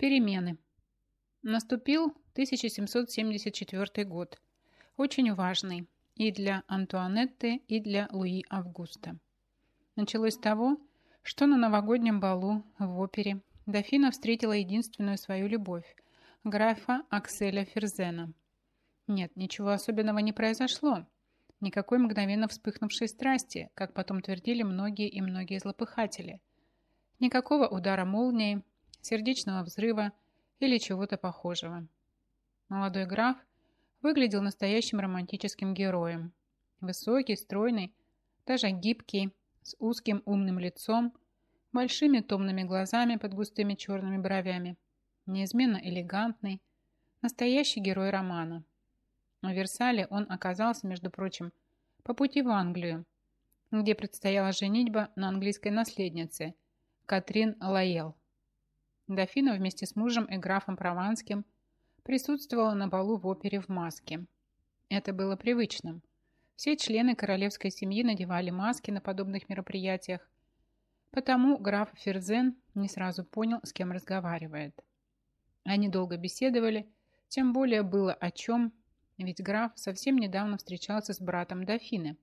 Перемены. Наступил 1774 год, очень важный и для Антуанетты, и для Луи Августа. Началось с того, что на новогоднем балу в опере дофина встретила единственную свою любовь, графа Акселя Ферзена. Нет, ничего особенного не произошло. Никакой мгновенно вспыхнувшей страсти, как потом твердили многие и многие злопыхатели. Никакого удара молнии, сердечного взрыва или чего-то похожего. Молодой граф выглядел настоящим романтическим героем. Высокий, стройный, даже гибкий, с узким умным лицом, большими томными глазами под густыми черными бровями, неизменно элегантный, настоящий герой романа. В Версале он оказался, между прочим, по пути в Англию, где предстояла женитьба на английской наследнице Катрин Лаел. Дофина вместе с мужем и графом Прованским присутствовала на балу в опере в маске. Это было привычным. Все члены королевской семьи надевали маски на подобных мероприятиях, потому граф Ферзен не сразу понял, с кем разговаривает. Они долго беседовали, тем более было о чем, ведь граф совсем недавно встречался с братом дофины,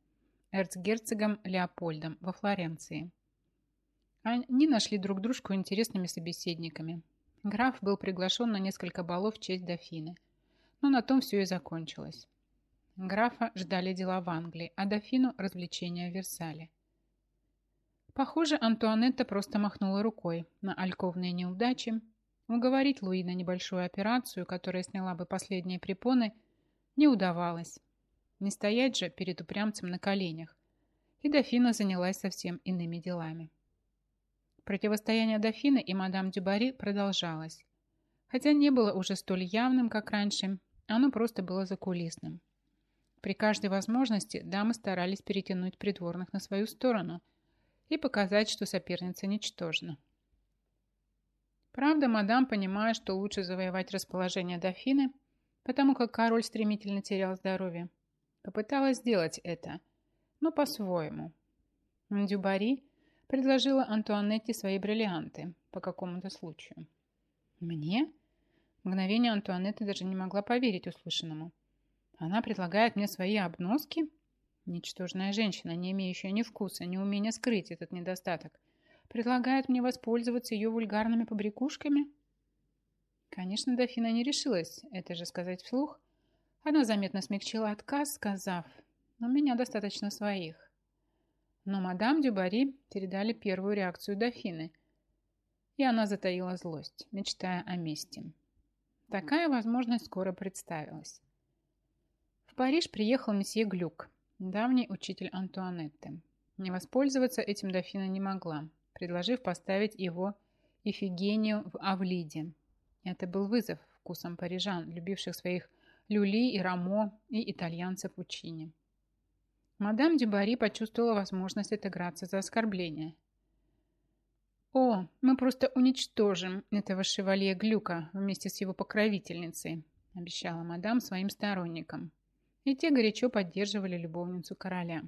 эрцгерцогом Леопольдом во Флоренции. Они нашли друг дружку интересными собеседниками. Граф был приглашен на несколько балов в честь дофины. Но на том все и закончилось. Графа ждали дела в Англии, а дофину – развлечения в Версале. Похоже, Антуанетта просто махнула рукой на альковные неудачи. Уговорить Луи на небольшую операцию, которая сняла бы последние препоны, не удавалось. Не стоять же перед упрямцем на коленях. И дофина занялась совсем иными делами. Противостояние дофины и мадам Дюбари продолжалось. Хотя не было уже столь явным, как раньше, оно просто было закулисным. При каждой возможности дамы старались перетянуть придворных на свою сторону и показать, что соперница ничтожна. Правда, мадам, понимая, что лучше завоевать расположение дофины, потому как король стремительно терял здоровье, попыталась сделать это, но по-своему. Дюбари предложила Антуанетте свои бриллианты по какому-то случаю. Мне? Мгновение Антуанетта даже не могла поверить услышанному. Она предлагает мне свои обноски? Ничтожная женщина, не имеющая ни вкуса, ни умения скрыть этот недостаток, предлагает мне воспользоваться ее вульгарными побрякушками? Конечно, дофина не решилась это же сказать вслух. Она заметно смягчила отказ, сказав, «У меня достаточно своих». Но мадам Дюбари передали первую реакцию дофины, и она затаила злость, мечтая о мести. Такая возможность скоро представилась. В Париж приехал месье Глюк, давний учитель Антуанетты. Не воспользоваться этим дофина не могла, предложив поставить его Ифигению в Авлиде. Это был вызов вкусом парижан, любивших своих люли и рамо и итальянцев учини. Мадам Дюбари почувствовала возможность отыграться за оскорбление. «О, мы просто уничтожим этого шевалье Глюка вместе с его покровительницей», обещала мадам своим сторонникам. И те горячо поддерживали любовницу короля.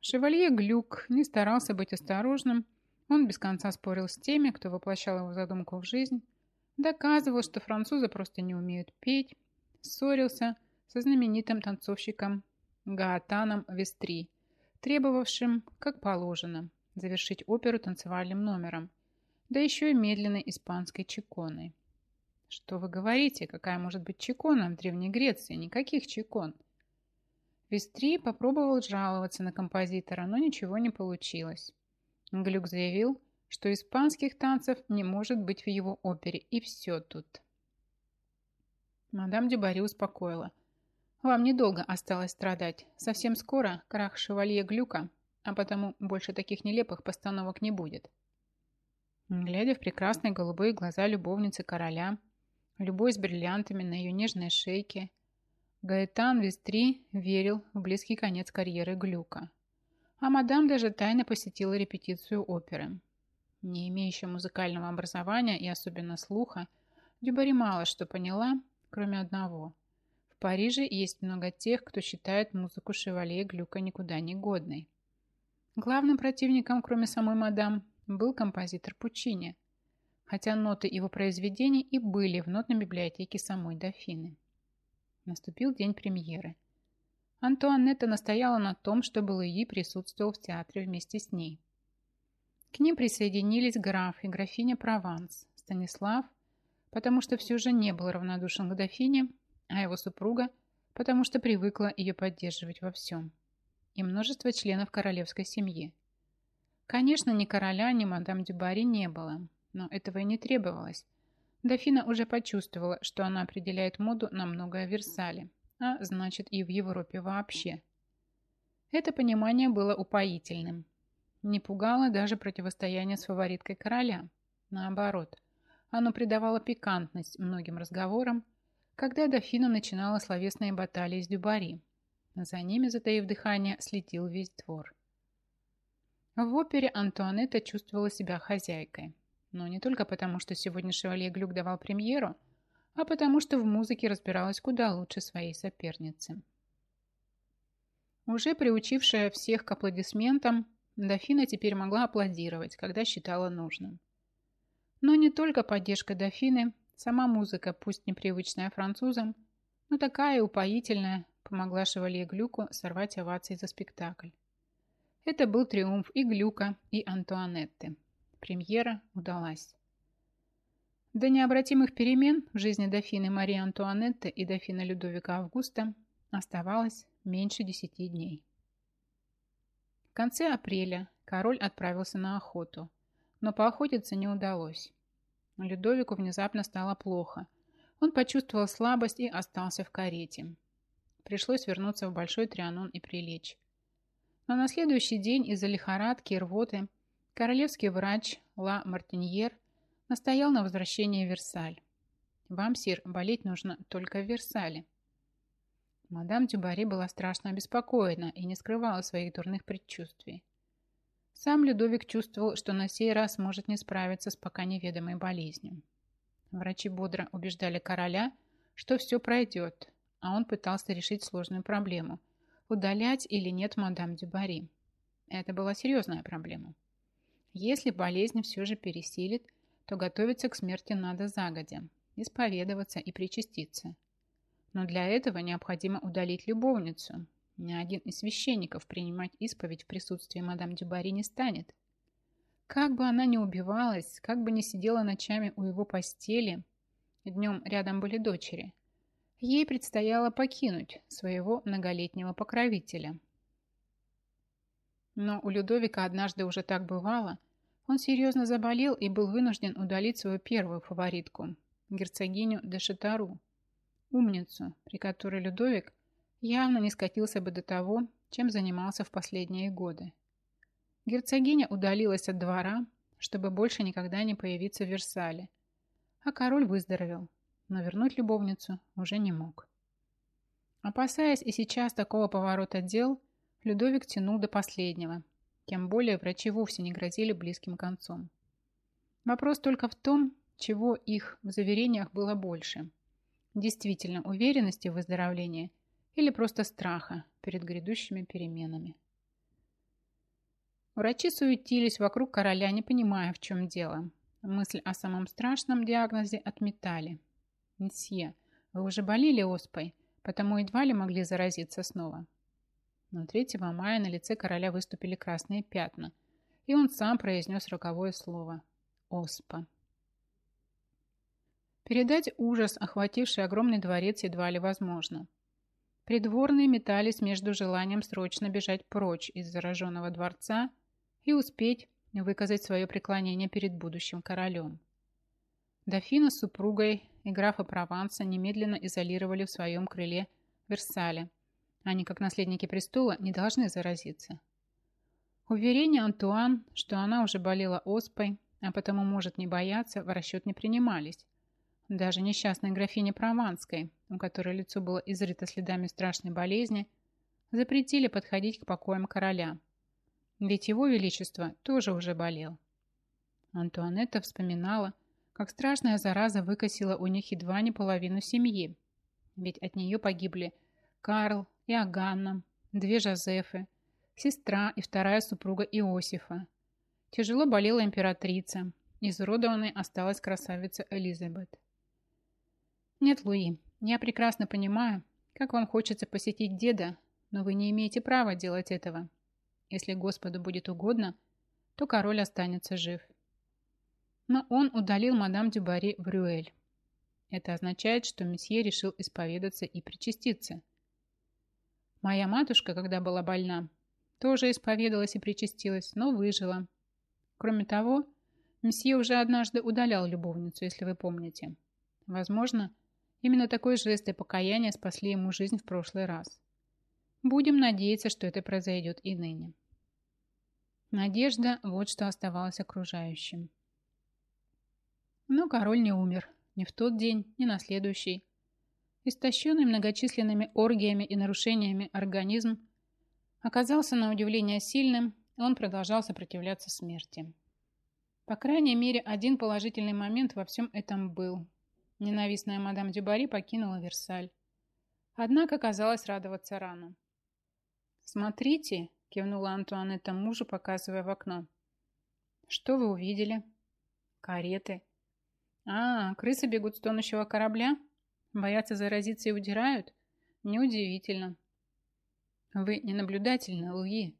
Шевалье Глюк не старался быть осторожным, он без конца спорил с теми, кто воплощал его задумку в жизнь, доказывал, что французы просто не умеют петь, ссорился со знаменитым танцовщиком Гаатаном Вестри, требовавшим, как положено, завершить оперу танцевальным номером, да еще и медленной испанской чеконой. Что вы говорите, какая может быть чекона в Древней Греции? Никаких чекон. Вестри попробовал жаловаться на композитора, но ничего не получилось. Глюк заявил, что испанских танцев не может быть в его опере, и все тут. Мадам Дюбари успокоила – вам недолго осталось страдать. Совсем скоро крах шевалье Глюка, а потому больше таких нелепых постановок не будет. Глядя в прекрасные голубые глаза любовницы короля, любой с бриллиантами на ее нежной шейке, Гаэтан Вестри верил в близкий конец карьеры Глюка. А мадам даже тайно посетила репетицию оперы. Не имеющая музыкального образования и особенно слуха, Дюбари мало что поняла, кроме одного – Париже есть много тех, кто считает музыку шевалье Глюка никуда не годной. Главным противником, кроме самой мадам, был композитор Пучини. хотя ноты его произведений и были в нотной библиотеке самой дофины. Наступил день премьеры. Антуанетта настояла на том, чтобы Луи присутствовал в театре вместе с ней. К ним присоединились граф и графиня Прованс, Станислав, потому что все же не был равнодушен к дофине, а его супруга, потому что привыкла ее поддерживать во всем, и множество членов королевской семьи. Конечно, ни короля, ни мадам Дюбари не было, но этого и не требовалось. Дофина уже почувствовала, что она определяет моду на многое в Версале, а значит и в Европе вообще. Это понимание было упоительным. Не пугало даже противостояние с фавориткой короля. Наоборот, оно придавало пикантность многим разговорам, когда дофина начинала словесные баталии с Дюбари. За ними, затаив дыхание, слетел весь двор. В опере Антуанетта чувствовала себя хозяйкой. Но не только потому, что сегодня Шевалье Глюк давал премьеру, а потому что в музыке разбиралась куда лучше своей соперницы. Уже приучившая всех к аплодисментам, дофина теперь могла аплодировать, когда считала нужным. Но не только поддержка дофины, сама музыка, пусть непривычная французам, но такая упоительная, помогла Шевалье Глюку сорвать овации за спектакль. Это был триумф и Глюка, и Антуанетты. Премьера удалась. До необратимых перемен в жизни дофины Марии Антуанетты и дофина Людовика Августа оставалось меньше десяти дней. В конце апреля король отправился на охоту, но поохотиться не удалось. Людовику внезапно стало плохо. Он почувствовал слабость и остался в карете. Пришлось вернуться в Большой Трианон и прилечь. Но на следующий день из-за лихорадки и рвоты Королевский врач Ла Мартиньер настоял на возвращении в Версаль. Вам, сир, болеть нужно только в Версале. Мадам Дюбари была страшно обеспокоена и не скрывала своих дурных предчувствий. Сам Людовик чувствовал, что на сей раз может не справиться с пока неведомой болезнью. Врачи бодро убеждали короля, что все пройдет, а он пытался решить сложную проблему – удалять или нет мадам Дюбари. Это была серьезная проблема. Если болезнь все же пересилит, то готовиться к смерти надо загодя, исповедоваться и причаститься. Но для этого необходимо удалить любовницу. Ни один из священников принимать исповедь в присутствии мадам Дюбари не станет. Как бы она ни убивалась, как бы ни сидела ночами у его постели, днем рядом были дочери, ей предстояло покинуть своего многолетнего покровителя – но у Людовика однажды уже так бывало. Он серьезно заболел и был вынужден удалить свою первую фаворитку, герцогиню де Шатару, умницу, при которой Людовик явно не скатился бы до того, чем занимался в последние годы. Герцогиня удалилась от двора, чтобы больше никогда не появиться в Версале, а король выздоровел, но вернуть любовницу уже не мог. Опасаясь и сейчас такого поворота дел, Людовик тянул до последнего. Тем более врачи вовсе не грозили близким концом. Вопрос только в том, чего их в заверениях было больше. Действительно, уверенности в выздоровлении или просто страха перед грядущими переменами. Врачи суетились вокруг короля, не понимая, в чем дело. Мысль о самом страшном диагнозе отметали. «Мсье, вы уже болели оспой, потому едва ли могли заразиться снова. Но 3 мая на лице короля выступили красные пятна, и он сам произнес роковое слово «Оспа». Передать ужас, охвативший огромный дворец, едва ли возможно. Придворные метались между желанием срочно бежать прочь из зараженного дворца и успеть выказать свое преклонение перед будущим королем. Дофина с супругой и графа Прованса немедленно изолировали в своем крыле Версале – они, как наследники престола, не должны заразиться. Уверения Антуан, что она уже болела оспой, а потому может не бояться, в расчет не принимались. Даже несчастной графине Прованской, у которой лицо было изрыто следами страшной болезни, запретили подходить к покоям короля. Ведь его величество тоже уже болел. Антуанетта вспоминала, как страшная зараза выкосила у них едва не половину семьи, ведь от нее погибли Карл, Иоганна, две Жозефы, сестра и вторая супруга Иосифа. Тяжело болела императрица, Изуродованной осталась красавица Элизабет. Нет, Луи, я прекрасно понимаю, как вам хочется посетить деда, но вы не имеете права делать этого. Если Господу будет угодно, то король останется жив. Но он удалил мадам Дюбари в Рюэль. Это означает, что месье решил исповедаться и причаститься. Моя матушка, когда была больна, тоже исповедалась и причастилась, но выжила. Кроме того, месье уже однажды удалял любовницу, если вы помните. Возможно, именно такой жест и покаяние спасли ему жизнь в прошлый раз. Будем надеяться, что это произойдет и ныне. Надежда – вот что оставалось окружающим. Но король не умер. Ни в тот день, ни на следующий. Истощенный многочисленными оргиями и нарушениями организм оказался на удивление сильным, и он продолжал сопротивляться смерти. По крайней мере, один положительный момент во всем этом был. Ненавистная мадам Дюбари покинула Версаль. Однако казалось радоваться рано. «Смотрите», — кивнула Антуанетта мужу, показывая в окно. «Что вы увидели?» «Кареты». «А, крысы бегут с тонущего корабля? Боятся заразиться и удирают? Неудивительно». «Вы ненаблюдательны, Луи.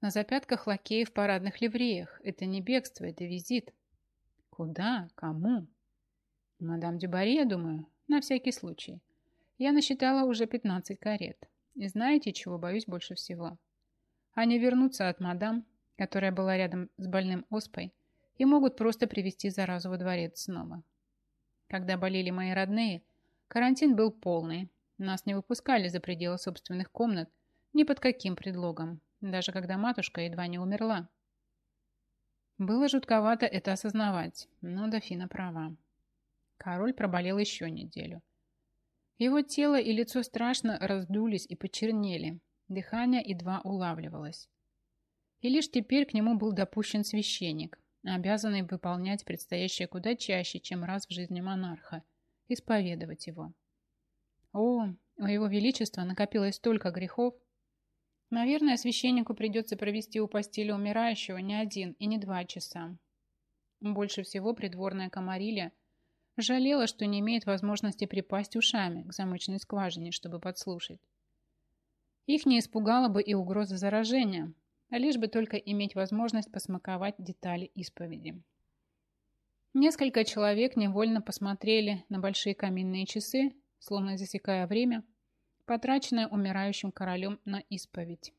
На запятках лакеи в парадных ливреях. Это не бегство, это визит». «Куда? Кому?» «Мадам Дюбари, я думаю, на всякий случай. Я насчитала уже 15 карет. И знаете, чего боюсь больше всего? Они вернутся от мадам, которая была рядом с больным оспой, и могут просто привести заразу во дворец снова. Когда болели мои родные, карантин был полный. Нас не выпускали за пределы собственных комнат ни под каким предлогом, даже когда матушка едва не умерла. Было жутковато это осознавать, но дофина права. Король проболел еще неделю. Его тело и лицо страшно раздулись и почернели. Дыхание едва улавливалось. И лишь теперь к нему был допущен священник, обязанный выполнять предстоящее куда чаще, чем раз в жизни монарха, исповедовать его. О, у его величества накопилось столько грехов. Наверное, священнику придется провести у постели умирающего не один и не два часа. Больше всего придворная комарилья – Жалела, что не имеет возможности припасть ушами к замочной скважине, чтобы подслушать. Их не испугала бы и угроза заражения, а лишь бы только иметь возможность посмаковать детали исповеди. Несколько человек невольно посмотрели на большие каминные часы, словно засекая время, потраченное умирающим королем на исповедь.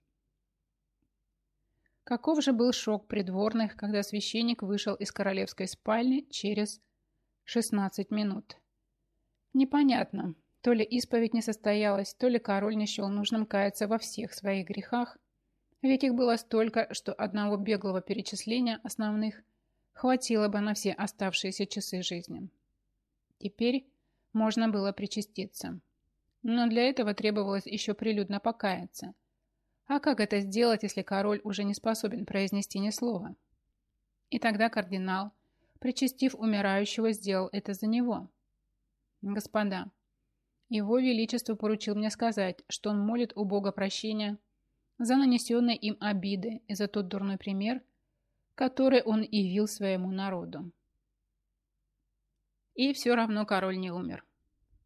Каков же был шок придворных, когда священник вышел из королевской спальни через 16 минут. Непонятно, то ли исповедь не состоялась, то ли король не счел нужным каяться во всех своих грехах, ведь их было столько, что одного беглого перечисления основных хватило бы на все оставшиеся часы жизни. Теперь можно было причаститься. Но для этого требовалось еще прилюдно покаяться. А как это сделать, если король уже не способен произнести ни слова? И тогда кардинал, причастив умирающего, сделал это за него. Господа, его Величество поручил мне сказать, что он молит у Бога прощения за нанесенные им обиды и за тот дурной пример, который он явил своему народу. И все равно король не умер.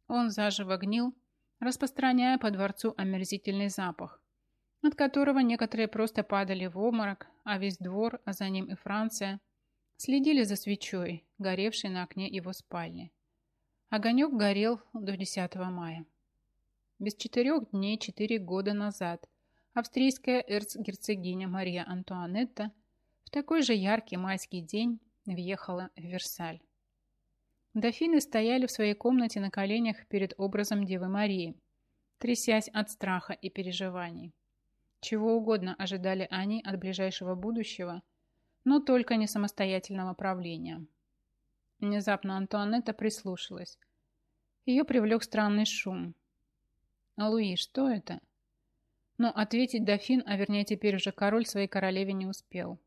Он заживо гнил, распространяя по дворцу омерзительный запах, от которого некоторые просто падали в обморок, а весь двор, а за ним и Франция – Следили за свечой, горевшей на окне его спальни. Огонек горел до 10 мая. Без четырех дней четыре года назад австрийская эрцгерцогиня Мария Антуанетта в такой же яркий майский день въехала в Версаль. Дофины стояли в своей комнате на коленях перед образом Девы Марии, трясясь от страха и переживаний. Чего угодно ожидали они от ближайшего будущего, но только не самостоятельного правления. Внезапно Антуанетта прислушалась. Ее привлек странный шум. «Луи, что это?» Но ответить дофин, а вернее теперь уже король своей королеве не успел.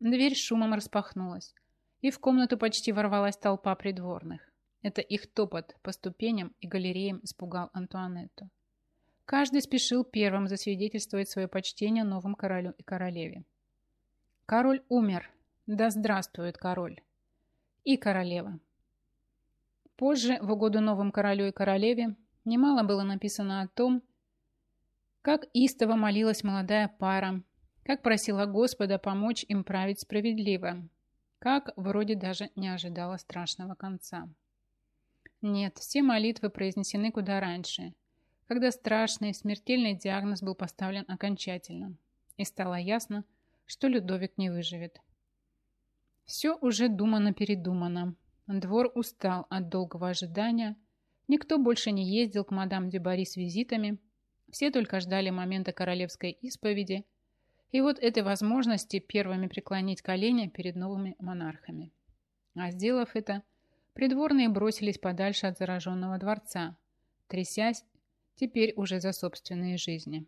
Дверь шумом распахнулась, и в комнату почти ворвалась толпа придворных. Это их топот по ступеням и галереям испугал Антуанетту. Каждый спешил первым засвидетельствовать свое почтение новым королю и королеве. Король умер. Да здравствует король. и королева. Позже, в угоду новым королю и королеве, немало было написано о том, как истово молилась молодая пара, как просила Господа помочь им править справедливо, как вроде даже не ожидала страшного конца. Нет, все молитвы произнесены куда раньше, когда страшный смертельный диагноз был поставлен окончательно, и стало ясно, что Людовик не выживет. Все уже думано-передумано. Двор устал от долгого ожидания. Никто больше не ездил к мадам Дюбари с визитами. Все только ждали момента королевской исповеди и вот этой возможности первыми преклонить колени перед новыми монархами. А сделав это, придворные бросились подальше от зараженного дворца, трясясь теперь уже за собственные жизни.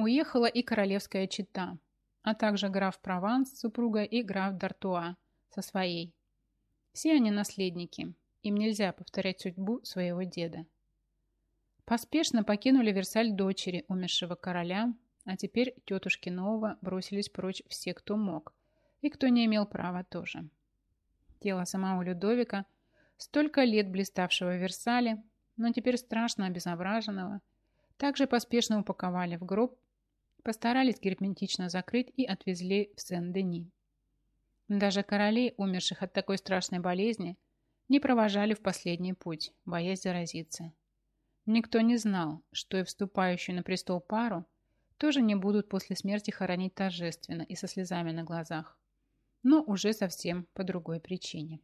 Уехала и королевская чита, а также граф Прованс с супругой и граф Д'Артуа со своей. Все они наследники, им нельзя повторять судьбу своего деда. Поспешно покинули Версаль дочери умершего короля, а теперь тетушки нового бросились прочь все, кто мог, и кто не имел права тоже. Тело самого Людовика, столько лет блиставшего в Версале, но теперь страшно обезображенного, также поспешно упаковали в гроб постарались герметично закрыть и отвезли в Сен-Дени. Даже королей, умерших от такой страшной болезни, не провожали в последний путь, боясь заразиться. Никто не знал, что и вступающую на престол пару тоже не будут после смерти хоронить торжественно и со слезами на глазах, но уже совсем по другой причине.